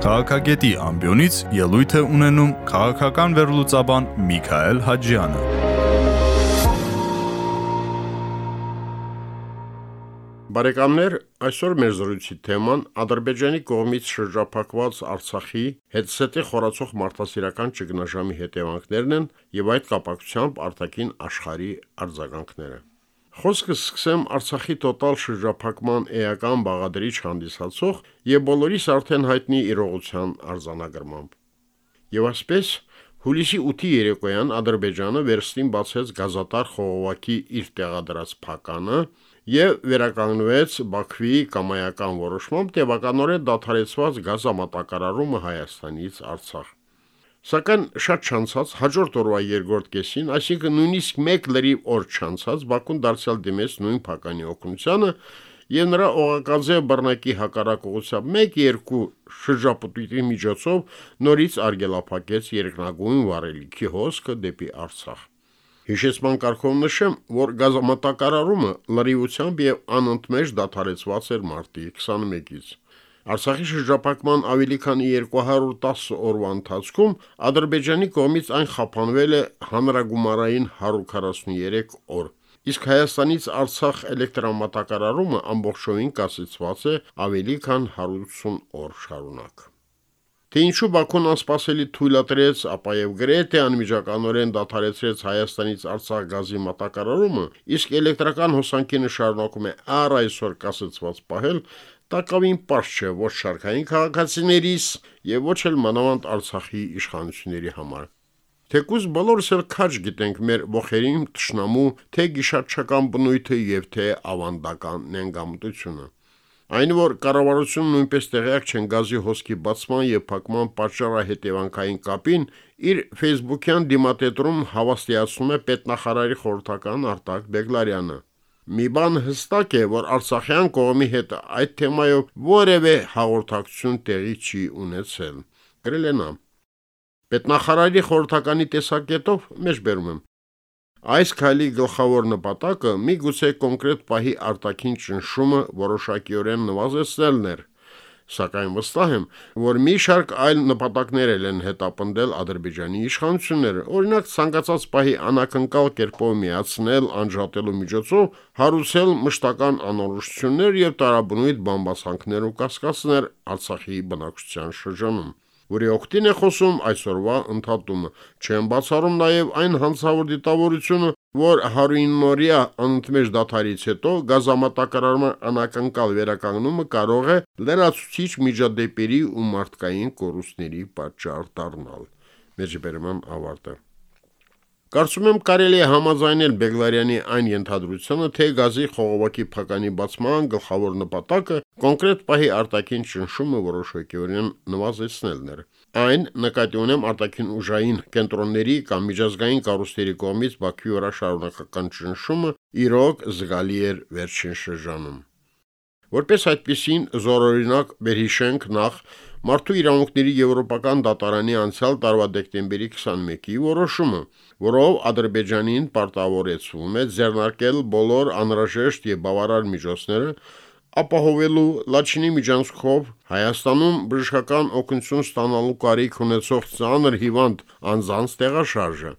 Քաղաքագետի ամբիոնից ելույթ է ունենում քաղաքական վերլուծաբան Միքայել Հաջյանը։ Բարեկամներ, այսօր մեր զրույցի թեման Ադրբեջանի կողմից շրջափակված Արցախի հետսետի խորացող մարդասիրական ճգնաժամի հետևանքներն են եւ այդ կապակցությամբ արտաքին աշխարհի արձագանքները։ Խոսքը սկսեմ Արցախի տոտալ շրջափակման էական բաղադրիչ հանդիսացող եւ բոլորիս արդեն հայտնի իրողության արձանագրմամբ։ Եվ այսպես Հուլիսի 8-ի երեկոյան Ադրբեջանը վերստին բացեց գազատար խողովակի իր տեղադրած փականը եւ վերականգնվեց Բաքվի կամայական որոշմամբ տևականորեն դադարեցված գազամատակարարումը Հայաստանից Արցախ։ Սակայն շատ չանցած հաջորդ օրվա երկրորդ կեսին, այսինքն նույնիսկ 1 լրիվ օր չանցած Բաքուն դարձյալ դիմեց նույն փականի օգնությանը եւ նրա օղակաձե բռնակի հակառակողությամբ 1-2 շրջապտույտի միջոցով նորից արգելափակեց երկնագույն վառելիքի հոսքը դեպի Արցախ։ Հիշեցման կարգով նշեմ, որ գազամատակարարումը լրիվությամբ եւ անընդմեջ դադարեցված էր մարտի 21-ից։ Արցախի շրջափակման ավելի քան 210 օրվա ընթացքում Ադրբեջանի կողմից այն խափանվել է հանրագումարային 143 օր։ Իսկ Հայաստանից Արցախ էլեկտրամատակարարումը ամբողջովին կասեցված է ավելի քան 180 օր շարունակ։ Թե ինչու Բաքուն անսպասելի թույլատրեց, ապա եւ գրեթե անմիջականորեն դադարեցրեց Հայաստանից Արցախ գազի մատակարարումը, իսկ էլեկտրական հոսանքինը շարունակում է առ այսօր կասեցված պահել, տակավին པարզ չէ ոչ շարքային քաղաքացիներիս եւ ոչ էլ մանավանդ Արցախի իշխանությունների համար։ Թեկուզ բոլորս էլ քաջ գիտենք մեր ողերին ճշնամու թե գիշատչական բնույթը եւ թե ավանդական նենգամտությունը։ Այն որ կառավարությունը նույնպես տեղյակ չեն գազի հոսքի բացման եւ փակման պատճառահետևանքային կապին, իր Facebook-յան դիմատետրում հավաստիացնում է պետնախարարի խորհրդական Արտակ Բեգլարյանը։ Մի բան հստակ է, որ Արցախյան կողմի հետ այդ թեմայով որևէ հաղորդակցություն տեղի չի ունեցել։ Գրել է նա. Պետնախարարի խորհրդականի տեսակետով մեջբերում եմ։ Այս քայլի գլխավոր նպատակը միգուցե կոնկրետ պահի արտաքին ճնշումը որոշակիորեն նվազեցնելն էր, սակայն վստահ եմ, որ մի շարք այլ նպատակներ են հետապնդել Ադրբեջանի իշխանությունները, օրինակ ցանկացած պահի անակնկալ կերպով միացնել անջատելու միջոցով հարուցել մշտական անորոշություններ եւ տարաբնույթ բամբասանքներ ու կասկածներ Արցախի բնակչության շրջանում որի օգտին է խոսում այսօրվա ընդհատումը։ Չեն բացառում նաև այն հանցավոր դիտավորությունը, որ 109-օրյա անընդմեջ դաթարից հետո գազամատակարարման անակնկալ վերականգնումը կարող է լրացուցիչ միջադեպերի ու մարդկային կորուստների պատճառ դառնալ։ Մեջբերման ավարտը Կարծում եմ կարելի է համաձայնել Բեգլարյանի այն ենթադրությունը, թե գազի խողովակի փականի բացման գլխավոր նպատակը կոնկրետ պահի արտաքին ճնշումը որոշակիորեն նվազեցնելն էր։ Այն նկատի ունեմ արտաքին ուժային կենտրոնների կամ միջազգային կառույցների կողմից Բաքվի վրա շարունակական ճնշումը իրոք զգալի էր վերջին շրջանում։ Որպես այդպեսին զորօրինակ վերհիշենք նախ Մարդու իրավունքների եվրոպական դատարանի անցյալ տարվա դեկտեմբերի 21-ի որոշումը, որով Ադրբեջանին պարտավորեցվում է ձեռնարկել բոլոր անհրաժեշտ եւ բավարար միջոցները ապահովելու Լաչինի միջանցքով Հայաստանում բժշկական օգնություն ստանալու կարիք ունեցող ծանր հիվանդ անձանց տեղաշարժը։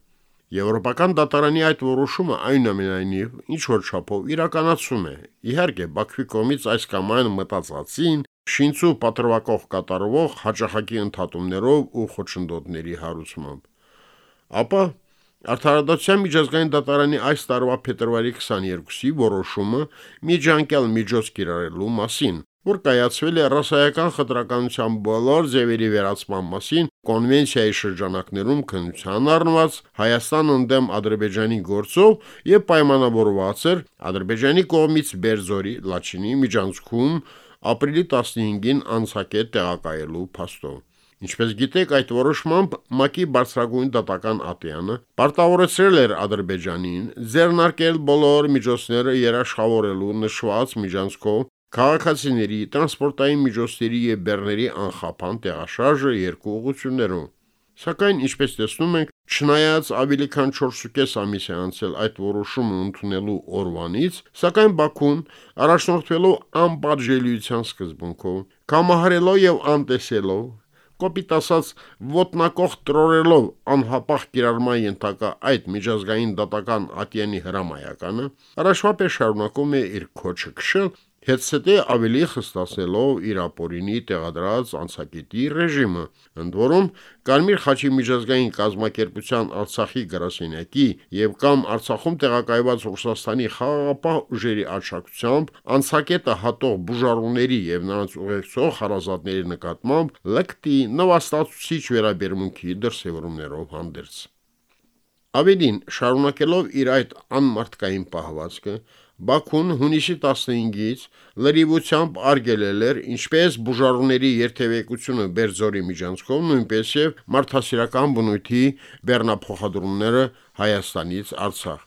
Եվրոպական դատարանի այդ որոշումը այնուամենայնիվ ինչ որ չափով իրականացում է։ Իհարկե, Բաքվի կողմից այս կամ այն մտածածին շինցու պատրվակող կատարվող հաջախակի ընդհատումներով ու խոչընդոտների հարուցմամբ։ Ապա Արդարադատության միջազգային դատարանի այս տարվա փետրվարի 22-ի որոշումը միջանկյալ միջոց կիրառելու մասին, որ կայացվել է ռասայական խտրականության բոլոր ձևերի վերացման մասին կոնվենցիայի շրջանակներում քննության առնված Հայաստան ընդդեմ Ադրբեջանի գործով եւ պայմանավորված էր Ադրբեջանի կողմից Բերձորի Լաչինի միջանցքում ապրիլի 15-ին անցակետ տեղակայելու փաստով։ Ինչպես գիտեք, այդ որոշմամբ ՄԱԿ-ի բարձրագույն դատական ատյանը պարտավորեցրել էր Ադրբեջանին ձեռնարկել բոլոր միջոցները երաշխավորելու նշված միջանցքով քաղաքացիների, տրանսպորտային միջոցների եւ բեռների անխափան տեղաշարժը երկու ուղություններով։ Սակայն, ինչպես տեսնում ենք, Չնայած ավելի քան 4.5 ամիս է անցել այդ որոշումը ընդունելու օրվանից, սակայն Բաքուն, առաջնորդվելով անպատժելիության սկզբունքով, կամահարելով եւ անտեսելով կոպիտ ասած ոտնակող տրորելով անհապաղ կիրառման ենթակա այդ միջազգային դատական ատյանի հրամայականը, առաջվա պես շարունակում է իր քոչը քշել Հետսետե ավելի խստացնելով իր ապօրինի տեղադրած անցակետի ռեժիմը, ընդ որում Կարմիր խաչի միջազգային կազմակերպության Արցախի գրասենյակի եւ կամ Արցախում տեղակայված Ռուսաստանի խաղաղապահ ուժերի աջակցությամբ անցակետը հատող բուժառուների եւ նրանց ուղեկցող հարազատների նկատմամբ լկտի նվաստացուցիչ վերաբերմունքի դրսևորումներով հանդերձ։ Ավելին, շարունակելով իր այդ անմարտկային պահվածքը, Բաքուն հունիսի 15-ից լրիվությամբ արգելել էր ինչպես բուժառուների երթևեկությունը Բերձորի միջանցքով, նույնպես եւ մարդասիրական բնույթի բեռնափոխադրումները Հայաստանից Արցախ։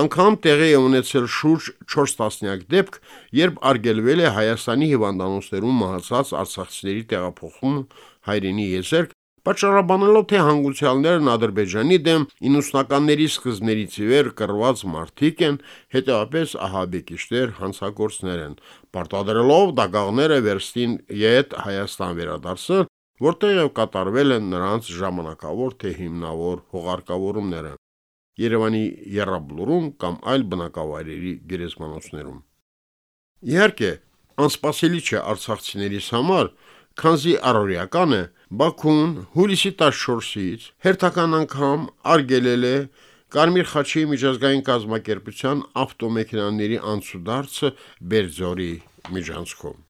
Անկամ տեղի է ունեցել շուրջ 4 տասնյակ դեպք, երբ արգելվել է Հայաստանի հիվանդանոցներում մահացած արցախցիների տեղափոխումը հայրենի եզերք Պատճառաբանելով, թե հանգուցյալներն Ադրբեջանի դեմ 90-ականների սկզբներից ի վեր կռված մարդիկ են, հետեւապես ահաբեկիչներ, հանցագործներ են, պարտադրելով դագաղները վերստին յետ Հայաստան վերադարձել, որտեղ եւ կատարվել են նրանց ժամանակավոր թե հիմնավոր հողարկավորումները Երևանի Եռաբլուրում կամ այլ բնակավայրերի գերեզմանոցներում։ Իհարկե, անսպասելի չէ արցախցիներիս համար, քանզի առօրյական է Բաքուն հուլիսի 14-ից հերթական անգամ արգելել է Կարմիր խաչի միջազգային կազմակերպության ավտոմեքենաների անցուդարձը Բերձորի միջանցքում։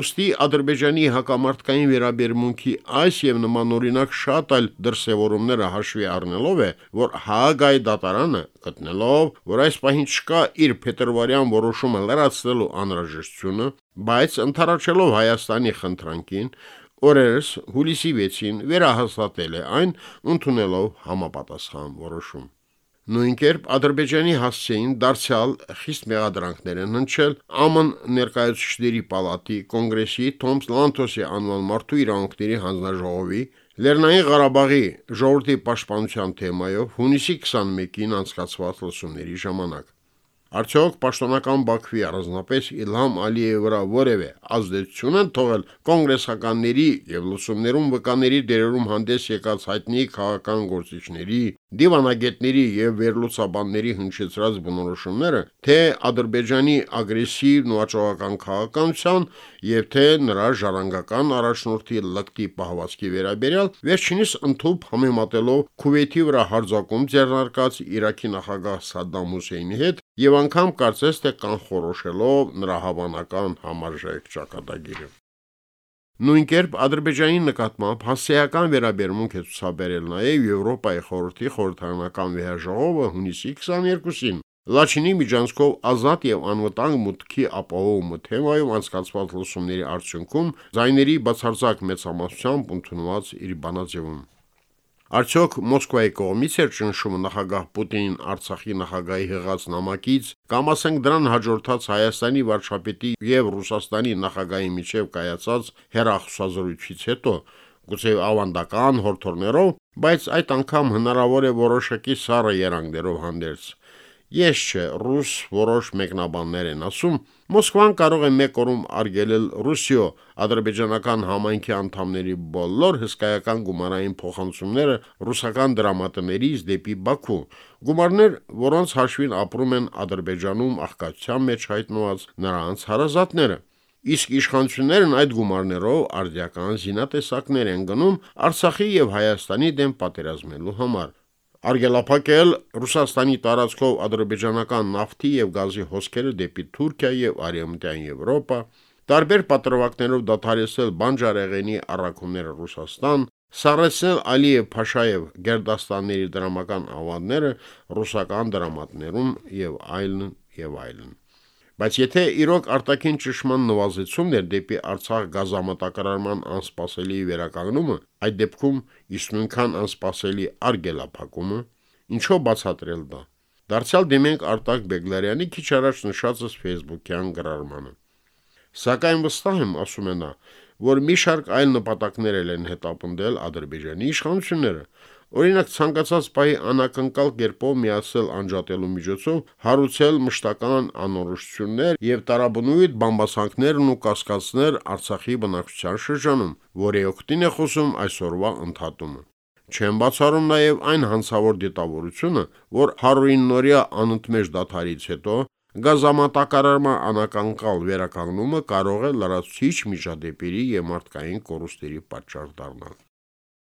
Ոստի Ադրբեջանի հակամարտկային վերաբերմունքի այս եւ նմանօրինակ շատ այլ դրսևորումները հաշվի առնելով է, որ Հաագայի դատարանը գտնելով, որ այս պահին չկա իր փետրվարյան որոշումը լրացնելու անհրաժեշտությունը, բայց ընթարաչելով Հայաստանի խնդրանքին, օրերս հուլիսի 6-ին վերահաստատել է այն, ընդունելով համապատասխան որոշում։ Նույն կերպ Ադրբեջանի հասցեին դարձյալ խիստ մեղադրանքներ են հնչել ԱՄՆ ներկայացուցիչների պալատի, կոնգրեսի Թոմս Լանթոսի անվան մարդու իրավունքների հանձնաժողովի Լեռնային Ղարաբաղի ժողովրդի պաշտպանության թեմայով հունիսի 21-ին անցկացված լսումների ժամանակ։ Արդյոք պաշտոնական Բաքվի առանձնապես Իլհամ Ալիևի վրա որևէ ազդեցություն են թողել կոնգրեսականների եւ լուսումներում վկաների դերերում հանդես եկած հայտնի քաղաքական գործիչների դիվանագետների եւ վերլուծաբանների հնչեցրած բնորոշումները, թե Ադրբեջանի ագրեսիվ նոաճողական քաղաքականության եւ թե նրա ժառանգական առաջնորդի լկտի պահվածքի վերաբերյալ վերջինիս ընդཐུպ համեմատելով Քուվեյթի վրա հարձակում ձեռնարկած Իրաքի նախագահ Սադամ Հուսեյնի հետ եւ անգամ կարծես թե կանխորոշելով նրա հավանական համարժեք ճակատագիրը։ Նույն կերպ Ադրբեջանի նկատմամբ հասարակական վերաբերմունք է ցուցաբերել նաև Եվրոպայի խորհրդի խորհրդարանական վեհաժողովը հունիսի 22-ին։ Լաչինի միջանցքով ազատ եւ անվտանգ մուտքի ապահովումը թեմայով անցկացված լուսումների արդյունքում զայների բացարձակ մեծամասնությամբ ընդունված իր բանաձևում։ Արդյոք Մոսկվայի կողմից էր ճնշումը նախագահ Պուտինին Արցախի նախագահի հղած նամակից, կամ ասենք դրան հաջորդած Հայաստանի վարչապետի եւ Ռուսաստանի նախագահի միջև կայացած հերախոսազրույցից հետո, գուցե ավանդական հորթորներով, բայց այդ անգամ հնարավոր է որոշակի սառը երանգներով հանդերձ։ Ես չէ, ռուս որոշ մեկնաբաններ են ասում, Մոսկվան կարող է մեկ օրում արգելել Ռուսիո ադրբեջանական համայնքի անդամների բոլոր հսկայական գումարային փոխանցումները ռուսական դրամատներից դեպի Բաքու, գումարներ, որոնց հաշվին ապրում են Ադրբեջանում աղքատության մեջ հայտնված նրանց հարազատները։ Իսկ իշխանություններն այդ գումարներով արդյական զինատեսակներ են գնում Արցախի եւ Հայաստանի դեմ պատերազմելու համար արգելափակել Ռուսաստանի տարածքով ադրբեջանական նավթի եւ գազի հոսքերը դեպի Թուրքիա եւ Արևմտյան Եվրոպա, տարբեր պատրվակներով դադարեցնել բանջարեղենի առաքումները Ռուսաստան, սառեցնել Ալիև Փաշաև Գերդաստանների դրամական ավանդները ռուսական դրամատներում եւ այլն եւ այլն։ Բայց եթե իրոք արտաքին ճշման նվազեցումն էր դեպի Արցախ գազամատակարարման անսպասելի վերականգնումը, այդ դեպքում իսկ նույնքան անսպասելի արգելափակումը, ինչով բացատրել դա։ Դարձյալ դիմենք Արտակ Բեգլարյանի քիչ առաջ նշածս Facebook-յան գրառմանը։ Սակայն վստահ եմ, ասում է նա, որ մի շարք այլ նպատակներ են հետապնդել Ադրբեջանի իշխանությունները, Օրինակ ցանկացած պահի անակնկալ կերպով միացել անջատելու միջոցով հարուցել մշտական անորոշություններ եւ տարաբնույթ բամբասանքներն ու կասկածներ Արցախի բնակչության շրջանում, որի օկտին է խոսում այսօրվա ընդհատումը։ Չեմ բացառում նաև այն հանցավոր դիտավորությունը, որ 109-օրյա անընդմեջ դադարից հետո գազամատակարարման անակնկալ վերականգնումը կարող է լրացուցիչ միջադեպերի եւ մարդկային կորուստերի պատճառ դառնալ։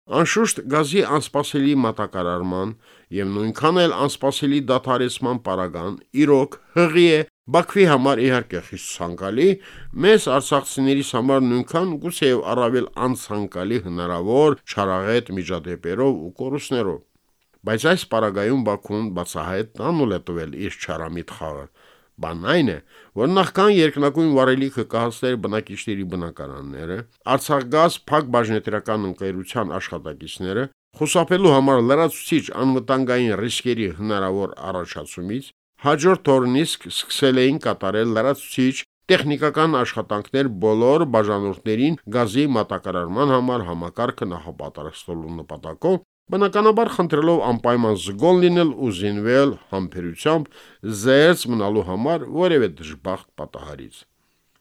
Անշուշտ գազի անսպասելի մատակարարման եւ նույնքան էլ անսպասելի դադարեցման պարագան իրոք հղի է Բաքվի համար իհարկե խիստ ցանկալի, մեզ արցախցիների համար նույնքան գուցեև առավել անցանկալի հնարավոր չարաղետ միջադեպերով ու կորուստներով։ Բայց այս պարագայում Բաքուն բացահայտ անուլ է տվել իր չարամիտ խաղը։ Բանն այն է, որ նախքան երկնակույն վարելիքը կհասներ բնակիչների բնակարանները, Արցախգազ փակ բաժնետիրական ընկերության աշխատակիցները խուսափելու համար լրացուցիչ անվտանգային ռիսկերի հնարավոր առաջացումից հաջորդ օրն իսկ սկսել էին կատարել լրացուցիչ տեխնիկական աշխատանքներ բոլոր բաժանորդներին գազի մատակարարման համար համակարգը նախապատրաստելու նպատակով Բնականաբար խնդրելով անպայման զգոն լինել ու զինվել համբերությամբ զերծ մնալու համար որևէ դժբախտ պատահարից։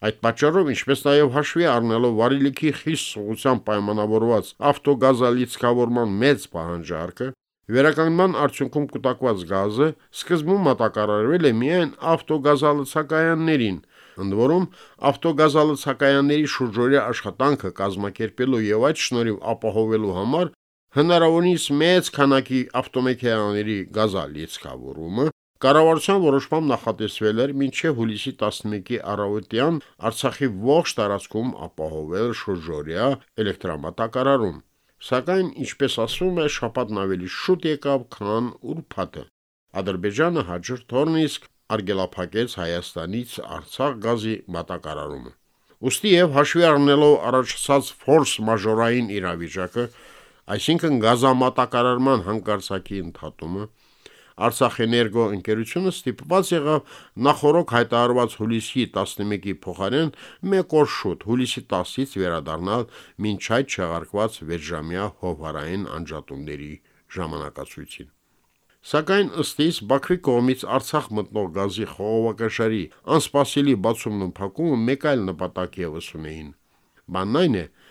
Այդ պատճառով, ինչպես նաև հաշվի առնելով վարիլիքի խիստ սղության պայմանավորված ավտոգազալիցքավորման մեծ պահանջարկը, վերականգնման արդյունքում կուտակված գազը սկզբում մատակարարվել է միայն ավտոգազալցակայաններին, ընդ որում ավտոգազալցակայանների շուրջօրյա աշխատանքը կազմակերպելու եւ այդ շնորհիվ ապահովելու համար հնարավորինս մեծ քանակի ավտոմեքենաների գազալիցքավորումը Կառավարության որոշմամբ նախատեսվել էր մինչև հուլիսի 11-ի առավոտյան Արցախի ողջ տարածքում ապահովել շրջօրյա էլեկտրամատակարարում։ Սակայն, ինչպես ասվում է, շաբաթն ավելի շուտ եկավ, քան ուրբաթը։ Ադրբեջանը հաջորդ օրն իսկ արգելափակեց Հայաստանից Արցախ գազի մատակարարումը։ Ոստի եւ հաշվի առնելով առաջացած ֆորս մաժորային իրավիճակը, այսինքն գազամատակարարման հանկարծակի ընդհատումը, Արցախէներգո ընկերությունը ստիպված եղավ նախորոք հայտարարված հուլիսի 11-ի փոխարեն մեկ օր շուտ հուլիսի 10-ից վերադառնալ մինչ այդ չեղարկված վերջամյա հովհարային անջատումների ժամանակացույցին։ Սակայն ըստիս Բաքվի կողմից Արցախ մտնող գազի խողովակաշարի անսպասելի բացումն ու փակումը մեկ այլ նպատակ եւս ունեին։ Բանն այն է, որ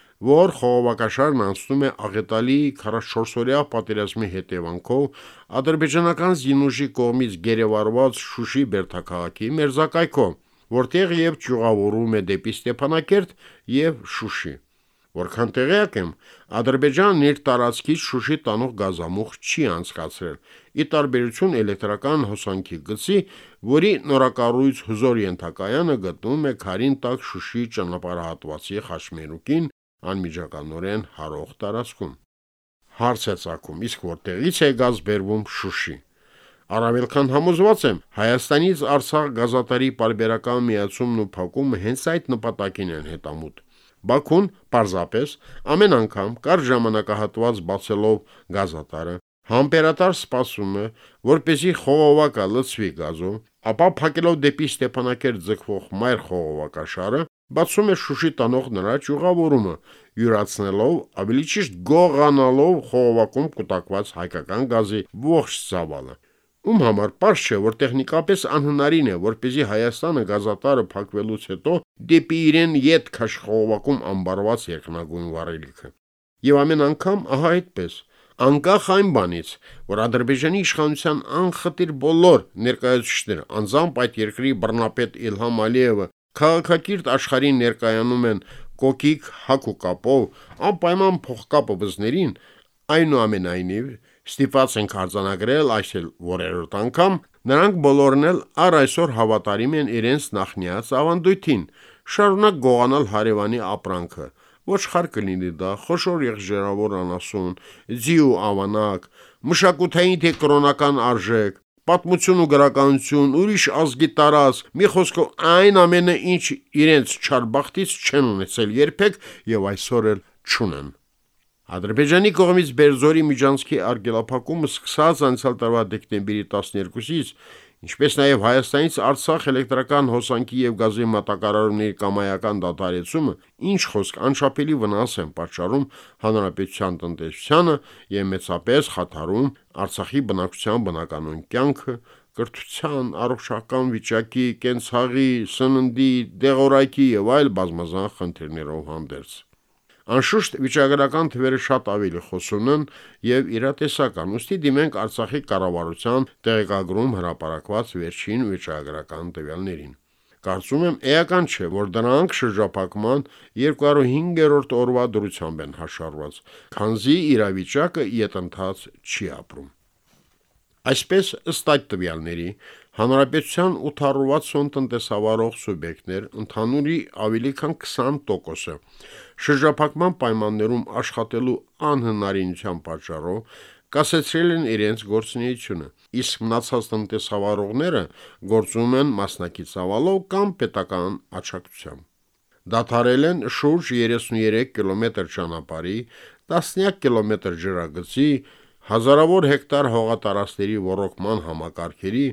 խողովակաշարն անցնում է աղետալի 44-օրյա պատերազմի հետևանքով ադրբեջանական զինուժի կողմից գերեվարված Շուշի Բերթաքաղաքի մերզակայքով, որտեղ եւ ճյուղավորում է դեպի Ստեփանակերտ եւ Շուշի։ Որքան տեղյակ եմ, Ադրբեջանն իր տարածքից Շուշի տանող գազամուխ չի անցկացրել՝ ի տարբերություն էլեկտրական հոսանքի գծի, որի նորակառույց հզոր ենթակայանը գտնվում է Խարին տակ Շուշի ճանապարհատվածի խաչմերուկին անմիջականորեն հարող տարածքում։ Հարց է ցակում, իսկ որտեղից է գազ բերվում Շուշի։ Առավել քան համոզված եմ, Հայաստանից Արցախ գազատարի պարբերական միացումն ու փակումը հենց այդ նպատակին են հետամուտ։ Բաքուն պարզապես ամեն անգամ կար ժամանակահատված բացելով գազատարը Համբերատար սպասում է, որպեսի խողովակը լցվի գազով, ապա փակելով դեպի Ստեփանակերտ ձգվող մայր խողովակաշարը, բացում է Շուշի տանող նրա ճյուղավորումը, յուրացնելով, ավելի ճիշտ գողանալով խողովակում կուտակված հայկական գազի ողջ ծավալը։ Ում համար པարզ չէ, որ տեխնիկապես անհնարին է, որպեսզի Հայաստանը գազատարը փակվելուց հետո դեպի իրեն յետ քաշխողովակում ամբարված երկնագույն վառելիքը։ Եվ ամեն անգամ ահա այդպես անկախ այն բանից, որ Ադրբեջանի իշխանության անխտիր բոլոր ներկայացուցիչները, անձամբ այդ երկրի բռնապետ Իլհամ Ալիևը, Քաղաքակիրթ աշխարհին ներկայանում են կոկիկ հակ ու կապով, անպայման փողկապը բզներին, այնուամենայնիվ ստիպված ենք արձանագրել այս էլ որերորդ անգամ, նրանք բոլորն էլ առ այսօր հավատարիմ են իրենց նախնիած ավանդույթին, շարունակ գողանալ հարևանի ապրանքը, ոչխար կլինի դա, խոշոր եղջերավոր անասուն, ձի ու ավանակ, մշակութային թե կրոնական արժեք, պատմություն ու գրականություն, ուրիշ ազգի տարած, մի խոսքով այն ամենը, ինչ իրենց չարբախտից չեն ունեցել երբեք եւ այսօր էլ չունեն։ Ադրբեջանի կողմից Բերձորի միջանցքի արգելափակումը սկսած անցյալ տարվա դեկտեմբերի 12-ից ինչպես նաև Հայաստանից Արցախ էլեկտրական հոսանքի եւ գազի մատակարարումների կամայական դադարեցումը ինչ խոսք անշապելի վնաս են պատճառում հանրապետության տնտեսությանը եւ մեծապես խաթարում Արցախի բնակչության բնականոն կյանքը, կրթության, առողջական վիճակի, կենցաղի, սննդի, դեղորայքի եւ այլ բազմազան խնդիրներով հանդերձ։ Անշուշտ վիճակագրական թվերը շատ ավելի խոսուն են եւ իրատեսական, ուստի դիմենք Արցախի կառավարության տեղեկագրում հրապարակված վերջին վիճակագրական տվյալներին։ Կարծում եմ էական չէ, որ դրանք շրջափակման 205-րդ օրվա դրությամբ են հաշարված, քանզի իրավիճակը յետընթաց չի ապրում։ Այսպես ըստ այդ տվյալների Հանրապետության 860 տնտեսավարող սուբյեկտներ ընդհանուրի ավելի քան 20%-ը շրջափակման պայմաններում աշխատելու անհնարինության պատճառով կասեցրել են իրենց գործունեությունը, իսկ մնացած տնտեսավարողները գործում են մասնակից ավալով կամ պետական աջակցությամբ։ Դադարել են շուրջ 33 կիլոմետր ճանապարհի, տասնյակ կիլոմետր ջրագծի, հազարավոր հեկտար հողատարածքների ոռոգման համակարգերի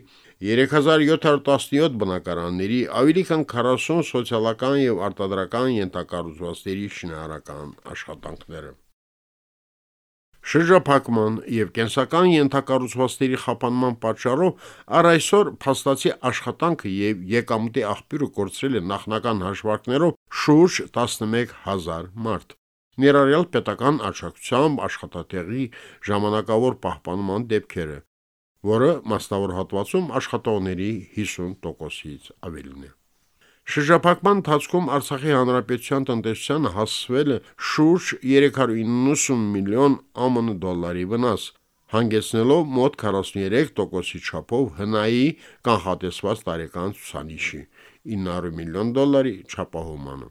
3717 բնակարանների, ավելի քան 40 սոցիալական եւ արտադրական ենթակառուցվածքների շինարարական աշխատանքները։ Շրջափակման եւ կենսական ենթակառուցվածքների խափանման պատճառով առ այսօր փաստացի աշխատանքը եւ եկամուտի աղբյուրը կորցրել է նախնական հաշվարկներով շուրջ 11000 մարդ։ Ներառյալ պետական աջակցությամբ աշխատատեղի ժամանակավոր պահպանման դեպքերը, որը մասնավոր հատվածում աշխատողների 50%-ից ավելին է։ Շրջափակման ընթացքում Արցախի հանրապետության տնտեսությանը հասցվել է շուրջ 390 միլիոն ԱՄՆ դոլարի վնաս, հանգեցնելով մոտ 43%-ի չափով հնայի կանխատեսված տարեկան ցուցանիշի 900 միլիոն դոլարի չափահոմանը։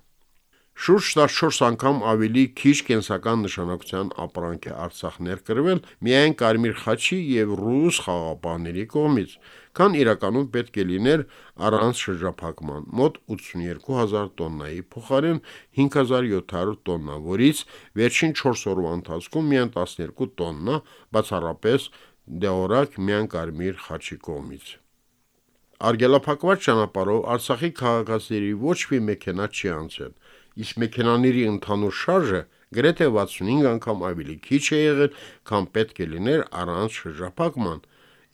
Շուրջ 14 անգամ ավելի քիչ կենսական նշանակության ապրանք է Արցախ ներկրվել միայն Կարմիր խաչի եւ ռուս խաղապահների կողմից, քան իրականում պետք է լիներ առանց շրջափակման՝ մոտ 82000 տոննայի փոխարեն 5700 տոննա, որից վերջին 4 օրվա ընթացքում միայն 12 տոննա բացառապես դեորակ միայն Կարմիր խաչի կողմից։ Արգելափակված ճանապարհով Արցախի քաղաքացիների ոչ մի մեքենա չի անցել իսկ մեքենաների ընդհանուր շարժը գրեթե 65 անգամ ավելի քիչ է եղել, քան պետք է լիներ առանց շրջափակման։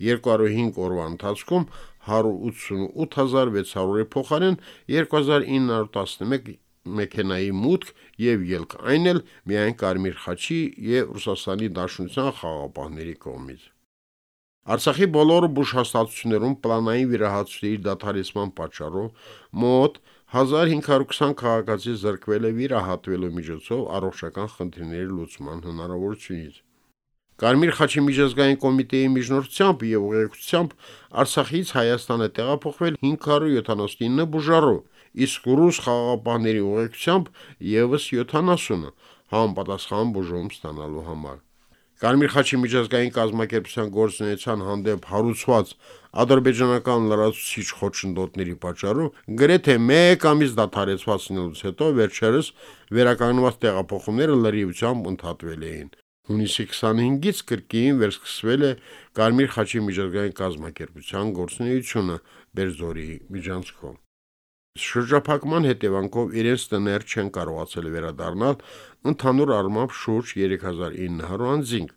205 օրվա ընթացքում 188600-ի փոխարեն 2911 մեքենայի մուտք եւ ելք այն էլ միայն Կարմիր խաչի եւ Ռուսաստանի Դաշնության խաղապահների կողմից։ Արցախի բոլոր բուժհաստատություններում պլանային վիրահատությունների դադարեցման պատճառով մոտ 1520 քաղաքացի զրկվել է վիրահատվելու միջոցով առողջական խնդիրների լուծման հնարավորությունից։ Կարմիր խաչի միջազգային կոմիտեի միջնորդությամբ եւ ուղեկցությամբ Արցախից Հայաստան է տեղափոխվել 579 բուժարու, իսկ ռուս խաղաղապահների ուղեկցությամբ եւս 70-ը համապատասխան բուժում ստանալու համար։ Կարմիր խաչի միջազգային կազմակերպության գործունեության հանդեպ հարուցված ադրբեջանական լրացուցիչ խոչընդոտների պատճառով գրեթե 1 ամիս դադարեցված լինելուց հետո վերջերս վերականգնված տեղափոխումները լրիվությամբ ընդհատվել էին։ Հունիսի 25-ից կրկին վերսկսվել է Կարմիր խաչի միջազգային կազմակերպության գործունեությունը Բերձորի միջանցքով։ Շրջափակման հետևանքով իրենց տներ չեն կարողացել վերադառնալ ընդհանուր առմամբ շուրջ 3900 անձինք,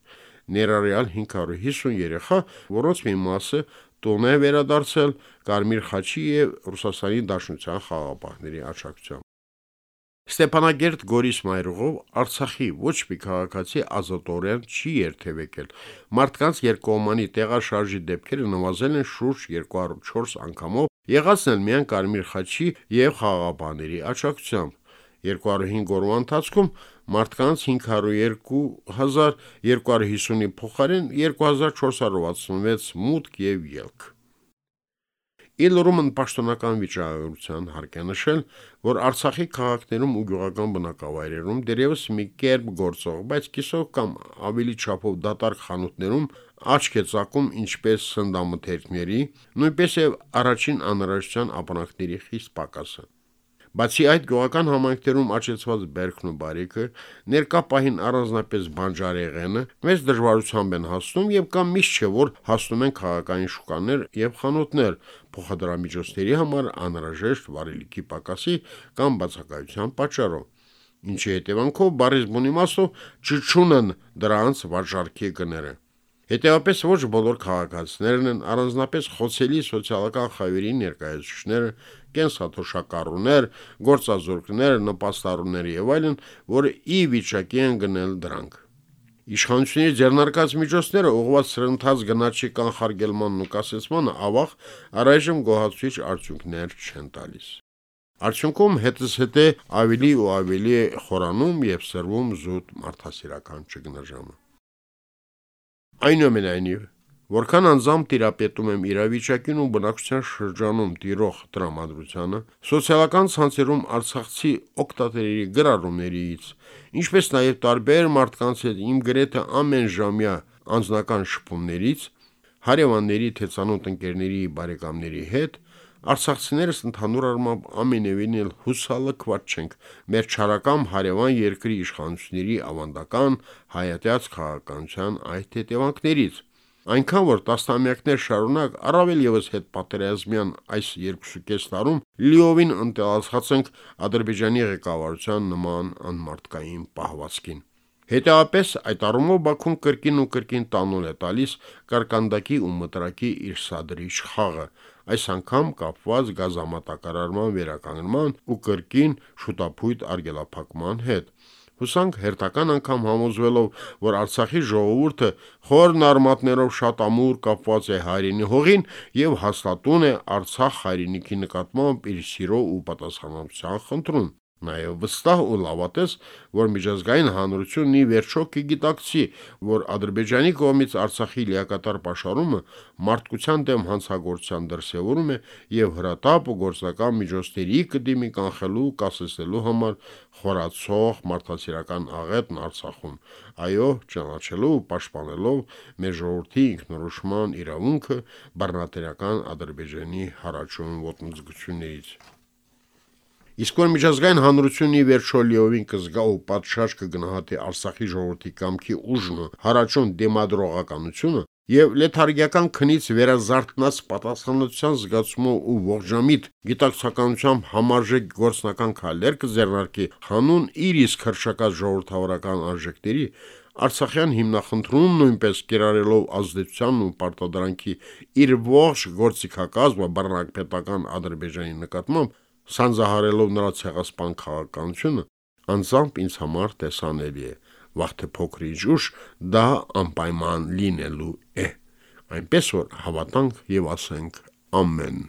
ներառյալ 550 երեխա, որոնց մի մասը տուն է վերադարձել Կարմիր խաչի եւ Ռուսաստանի Դաշնության խաղապահների աջակցությամբ։ Ստեփանագերտ Գորիս Մայրուղով Արցախի ոչ մի քաղաքացի ազատորեն չի երթևեկել։ Մարդկանց երկկողմանի տեղաշարժի դեպքերը նվազել են շուրջ 204 անգամով եղածն էլ միայն Կարմիր խաչի եւ խաղաղապահների աջակցությամբ 205 օրվա ընթացքում մարդկանց 502250-ի փոխարեն 2466 մուտք եւ ելք։ Իլրումն պաշտոնական վիճակագրության հարկ է նշել, որ Արցախի քաղաքներում ու գյուղական բնակավայրերում դերևս մի կերպ գործող, բայց կիսով կամ ավելի չափով դատարկ խանութներում աչք է ցակում ինչպես սնդամթերքների, նույնպես եւ առաջին անհրաժեշտության ապրանքների խիստ պակասը։ Բացի այդ, գյուղական համայնքներում աճեցված բերքն ու բարիքը ներկա պահին առանձնապես բանջարեղենը մեծ դժվարությամբ են հասնում եւ կամ միշտ չէ որ հասնում են քաղաքային շուկաներ եւ խանութներ փոխադրամիջոցների համար անհրաժեշտ վարելիքի պակասի կամ բացակայության պատճառով ինչի հետևանքով բարիզմունի մասով չչունեն դրանց վարժարքի գները Հետևաբար ոչ բոլոր քաղաքացիներն են առանձնապես խոցելի սոցիալական խավերի ներկայացուցիչները, կենսաթոշակառուներ, գործազուրկներ, նպաստառուներ եւ այլն, որ ի վիճակի են գնել դրանք։ Իշխանությունների ձեռնարկած միջոցները ուղղված սրընթաց գնաճի կանխարգելմանն ու կասեցմանը ավաղ առայժմ գոհացուցիչ արդյունքներ չեն տալիս։ Արդյունքում հետս հետե ավելի ու ավելի խորանում եւ սրվում զուտ մարդասիրական ճգնաժամը։ Այնուամենայնիվ, որքան անձամբ տիրապետում եմ իրավիճակին ու բնակչության շրջանում տիրող տրամադրությանը, սոցիալական ցանցերում արցախցի օկտատերերի գրառումներից, ինչպես նաև տարբեր մարդկանց հետ իմ գրեթե ամեն ժամյա անձնական շփումներից, հարևանների, թեցանոթ ընկերների, բարեկամների հետ Արցախցիներս ընդհանուր առմամբ ամենևին էլ հուսալքված չենք մեր չարակամ հարևան երկրի իշխանությունների ավանդական հայատյաց քաղաքականության այդ հետևանքներից։ Այնքան որ տասնամյակներ շարունակ առավել եւս հետ պատերազմյան այս երկուսուկես տարում լիովին ընտելացած ենք Ադրբեջանի ղեկավարության նման անմարտկային պահվածքին։ Հետևապես այդ առումով Բաքուն կրկին ու կրկին տանուլ է տալիս կարկանդակի ու մտրակի իր սադրիչ խաղը, այս անգամ կապված գազամատակարարման վերականգնման ու կրկին շուտապույտ արգելափակման հետ։ Հուսանք հերթական անգամ համոզվելով, որ Արցախի ժողովուրդը խորն արմատներով շատ ամուր կապված է հայրենի հողին եւ հաստատուն է Արցախ հայրենիքի նկատմամբ իր սիրո ու պատասխանատվության խնդրում։ Նաև վստահ ու լավատես, որ միջազգային հանրությունն ի վերջո կգիտակցի, որ Ադրբեջանի կողմից Արցախի լիակատար պաշարումը մարդկության դեմ հանցագործության դրսևորում է եւ հրատապ ու գործնական միջոցների կդիմի կանխելու կասեցնելու համար խորացող մարդասիրական աղետն Արցախում։ Այո, ճանաչելով ու պաշտպանելով մեր ժողովրդի ինքնորոշման իրավունքը բռնատերական Ադրբեջանի հարաճուն ոտնձգություններից։ Իսկ որ միջազգային հանրությունն ի վերջո լիովին կզգա ու պատշաճ կգնահատի Արցախի ժողովրդի կամքի ուժն ու հարաճուն դեմադրողականությունը եւ լեթարգիական քնից վերազարթնած պատասխանատվության զգացումով ու ողջամիտ գիտակցականությամբ համարժեք գործնական քայլեր կձեռնարկի հանուն իր իսկ հրշակած ժողովրդավարական արժեքների Արցախյան հիմնախնդրում նույնպես կերարելով ազդեցության ու պարտադրանքի իր ողջ գործիքակազմը բռնակպետական Ադրբեջանի նկատմամբ սանձահարելով նրա ցեղասպան քաղաքականությունը, անձամբ ինձ համար տեսանելի է, վաղ թե փոքրիչ ուշ դա անպայման լինելու է։ Այնպես որ հավատանք եւ ասենք ամեն